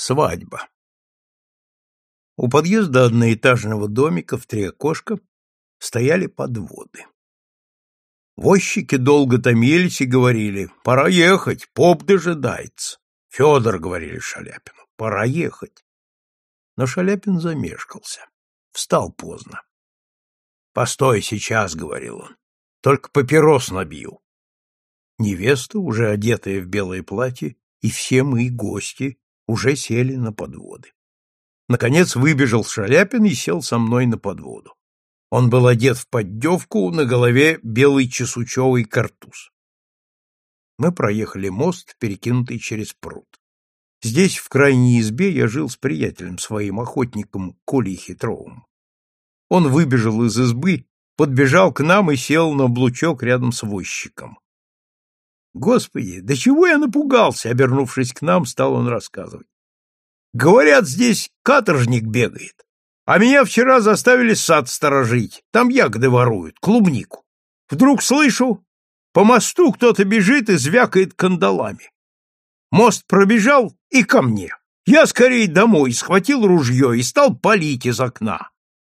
Свадьба. У подъезда одноэтажного домика в три окошка стояли подводы. Возчики долго томились и говорили, пора ехать, поп дожидается. Федор, говорили Шаляпину, пора ехать. Но Шаляпин замешкался, встал поздно. Постой сейчас, говорил он, только папирос набью. Невеста, уже одетая в белое платье, и все мы, гости, уже сели на подводы. Наконец выбежал Шаляпин и сел со мной на подводу. Он был одет в поддевку, на голове белый чесучевый картуз. Мы проехали мост, перекинутый через пруд. Здесь, в крайней избе, я жил с приятелем своим, охотником Колей Хитровым. Он выбежал из избы, подбежал к нам и сел на облучок рядом с возчиком. Господи, да чего я напугался, обернувшись к нам, стал он рассказывать. Говорят, здесь каторжник бегает. А меня вчера заставили сад сторожить. Там ягоды воруют, клубнику. Вдруг слышу, по мосту кто-то бежит и звякает кандалами. Мост пробежал и ко мне. Я скорее домой схватил ружье и стал палить из окна.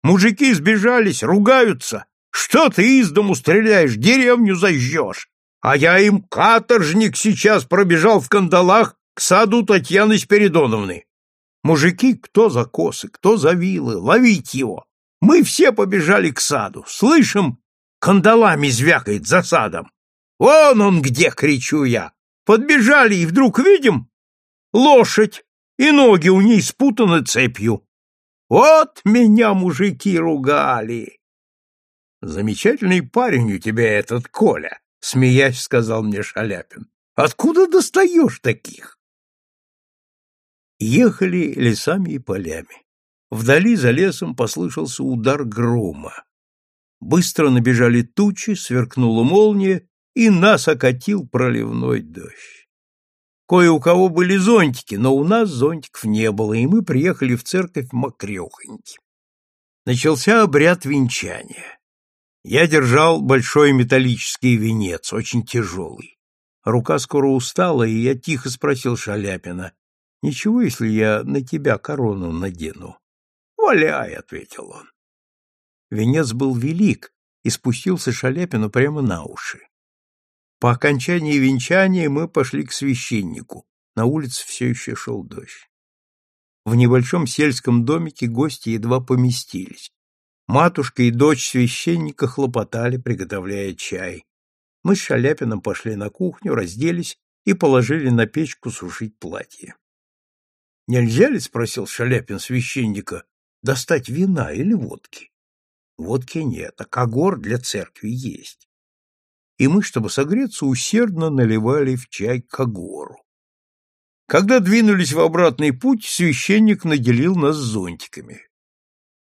Мужики сбежались, ругаются. Что ты из дому стреляешь, деревню зажжешь? А я им каторжник сейчас пробежал в кандалах к саду Татьяны Спиридоновны. Мужики, кто за косы, кто за вилы, ловить его. Мы все побежали к саду. Слышим, кандалами звякает за садом. Вон он где, кричу я. Подбежали и вдруг видим лошадь, и ноги у ней спутаны цепью. Вот меня мужики ругали. Замечательный парень у тебя этот Коля, смеясь, сказал мне Шаляпин. Откуда достаешь таких? Ехали лесами и полями. Вдали за лесом послышался удар грома. Быстро набежали тучи, сверкнула молния, и нас окатил проливной дождь. Кое у кого были зонтики, но у нас зонтиков не было, и мы приехали в церковь мокрехоньки. Начался обряд венчания. Я держал большой металлический венец, очень тяжелый. Рука скоро устала, и я тихо спросил Шаляпина, «Ничего, если я на тебя корону надену?» «Валяй», — ответил он. Венец был велик и спустился Шаляпину прямо на уши. По окончании венчания мы пошли к священнику. На улице все еще шел дождь. В небольшом сельском домике гости едва поместились. Матушка и дочь священника хлопотали, приготовляя чай. Мы с Шаляпиным пошли на кухню, разделись и положили на печку сушить платье. — Нельзя ли, — спросил Шаляпин священника, — достать вина или водки? — Водки нет, а когор для церкви есть. И мы, чтобы согреться, усердно наливали в чай когору. Когда двинулись в обратный путь, священник наделил нас зонтиками.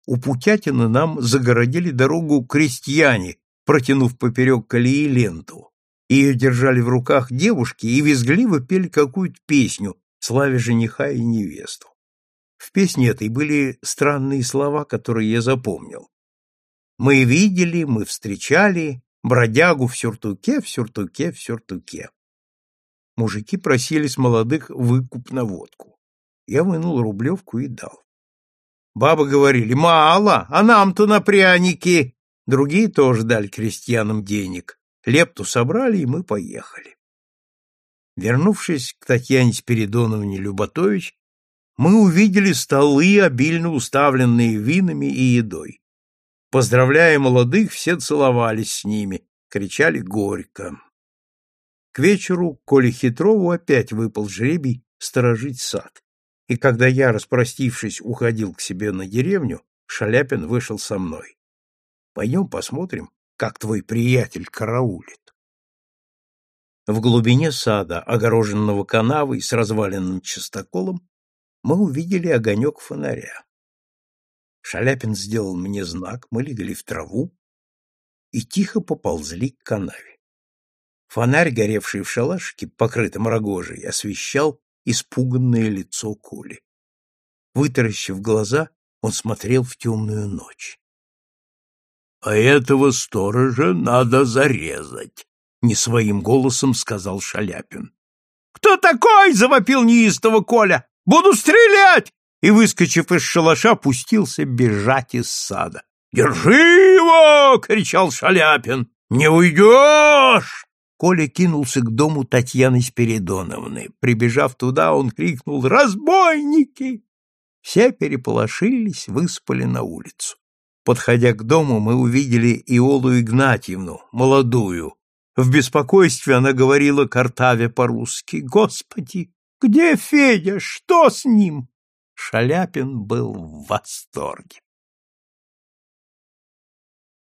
У Путятина нам загородили дорогу крестьяне, протянув поперек колеи ленту. Ее держали в руках девушки и визгливо пели какую-то песню, славя жениха и невесту. В песне этой были странные слова, которые я запомнил. «Мы видели, мы встречали бродягу в сюртуке, в сюртуке, в сюртуке». Мужики просили с молодых выкуп на водку. Я вынул рублевку и дал. Бабы говорили, мало, а нам-то на пряники. Другие тоже дали крестьянам денег. Лепту собрали, и мы поехали. Вернувшись к Татьяне Спиридоновне Люботович, мы увидели столы, обильно уставленные винами и едой. Поздравляя молодых, все целовались с ними, кричали горько. К вечеру Коле Хитрову опять выпал жребий сторожить сад и когда я, распростившись, уходил к себе на деревню, Шаляпин вышел со мной. Пойдем посмотрим, как твой приятель караулит. В глубине сада, огороженного канавой с разваленным частоколом, мы увидели огонек фонаря. Шаляпин сделал мне знак, мы легли в траву и тихо поползли к канаве. Фонарь, горевший в шалашике, покрытом рогожей, освещал испуганное лицо Коли. Вытаращив глаза, он смотрел в темную ночь. — А этого сторожа надо зарезать, — не своим голосом сказал Шаляпин. — Кто такой? — завопил неистово Коля. Буду стрелять!» И, выскочив из шалаша, пустился бежать из сада. «Держи его!» — кричал Шаляпин. «Не уйдешь!» Коля кинулся к дому Татьяны Спиридоновны. Прибежав туда, он крикнул «Разбойники!». Все переполошились, выспали на улицу. Подходя к дому, мы увидели Иолу Игнатьевну, молодую. В беспокойстве она говорила Картаве по-русски «Господи, где Федя? Что с ним?» Шаляпин был в восторге.